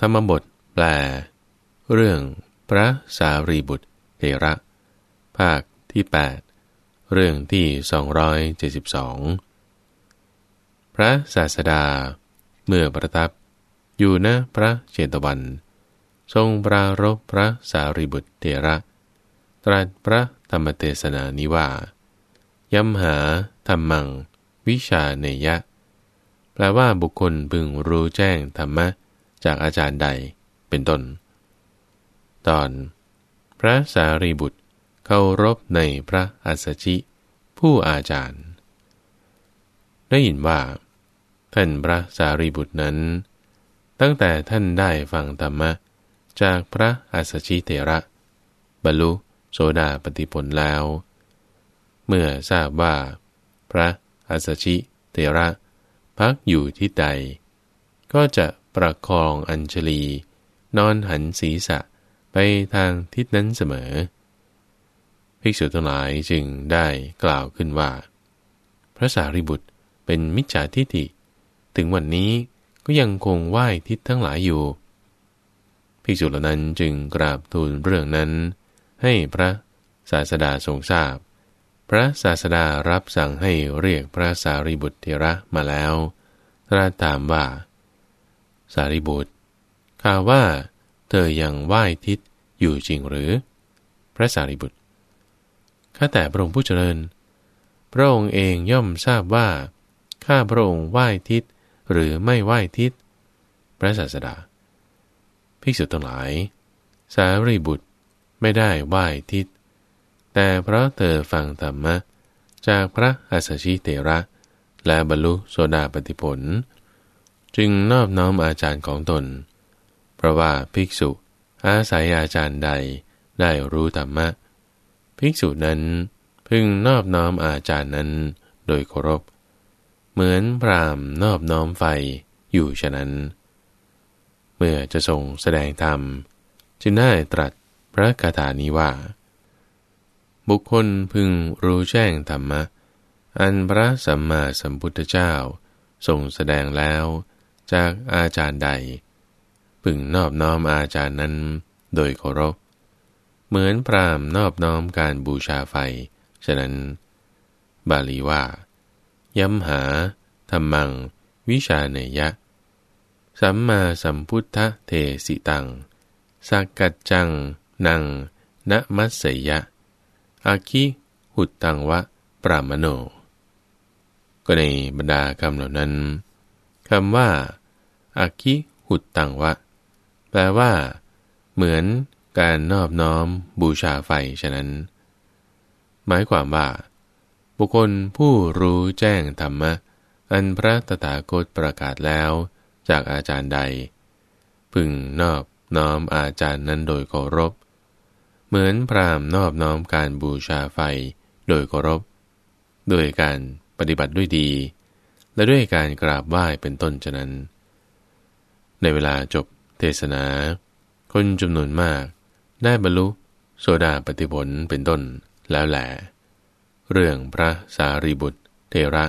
ธรรมบทแปล เรื่องพระสารีบุตรเทระ ภาคที่ 8 เรื่องที่ 272 พระศาสดา เมื่อประทับ อยู่ณพระเจตวัน ทรงปรารบพระสารีบุตรเทระ ตรัสพระธรรมเทศนานิว่าย้ำหาธรรมัง วิชาเนยะ แปลว่าบุคคลพึงรู้แจ้งธรรมะ จากอาจารย์ใดเป็นต้น ตอน พระสารีบุตรเคารพในพระอัสสชิ ผู้อาจารย์ ได้ยินว่า ท่านพระสารีบุตรนั้น ตั้งแต่ท่านได้ฟังธรรมะจากพระอัสสชิเถระ บรรลุโสดาปฏิผลแล้ว เมื่อทราบว่า พระอัสสชิเถระพักอยู่ที่ใด ก็จะ ประคองอัญชลี นอนหันศีรษะไปทางทิศนั้นเสมอ ภิกษุทั้งหลายจึงได้กล่าวขึ้นว่า พระสารีบุตรเป็นมิจฉาทิฏฐิ ถึงวันนี้ก็ยังคงไหว้ทิศทั้งหลายอยู่ ภิกษุเหล่านั้นจึงกราบทูลเรื่องนั้น ให้พระศาสดาทรงทราบพระศาสดารับสั่งให้เรียกพระสารีบุตรเทระมาแล้วตรัสถามว่า สารีบุตร ข่าวว่า เธอยังไหว้ทิศอยู่จริงหรือ พระสารีบุตร ข้าแต่พระองค์ผู้เจริญ พระองค์เองย่อมทราบว่า ข้าพระองค์ไหว้ทิศหรือไม่ไหว้ทิศ พระศาสดา ภิกษุทั้งหลาย สารีบุตรไม่ได้ไหว้ทิศ แต่เพราะเธอฟังธรรมะ จากพระอัสสชิเตระ และบรรลุโสดาปติผล จึงนอบน้อมอาจารย์ของตน เพราะว่าภิกษุอาศัยอาจารย์ใดได้รู้ธรรมะ ภิกษุนั้นพึงนอบน้อมอาจารย์นั้นโดยเคารพ เหมือนพรามนอบน้อมไฟอยู่ฉะนั้น เมื่อจะทรงแสดงธรรม จึงได้ตรัสพระคาถานี้ว่า บุคคลพึงรู้แจ้งธรรมะ อันพระสัมมาสัมพุทธเจ้าทรงแสดงแล้ว จากอาจารย์ใด พึงนอบน้อมอาจารย์นั้นโดยเคารพ เหมือนพรามนอบน้อมการบูชาไฟ ฉะนั้น บาลีว่า ย้ำหาธรรมัง วิชาเนยะ สัมมาสัมพุทธเทสิตังสักกัจจัง นังนะมัสสยะ อาคิหุตตังวะ ปรามโน ก็ในบรรดาคำเหล่านั้น คำว่าอาคิหุดตังวะ แปลว่า เหมือนการนอบน้อมบูชาไฟฉะนั้น หมายความว่า บุคคลผู้รู้แจ้งธรรมะ อันพระตถาคตประกาศแล้วจากอาจารย์ใด พึงนอบน้อมอาจารย์นั้นโดยเคารพ เหมือนพรามนอบน้อมการบูชาไฟโดยเคารพ โดยการปฏิบัติด้วยดี และด้วยการกราบไหว้เป็นต้นฉะนั้น ในเวลาจบเทศนา คนจำนวนมาก ได้บรรลุโสดาปฏิผลเป็นต้นแล้วแหละเรื่องพระสารีบุตรเทระ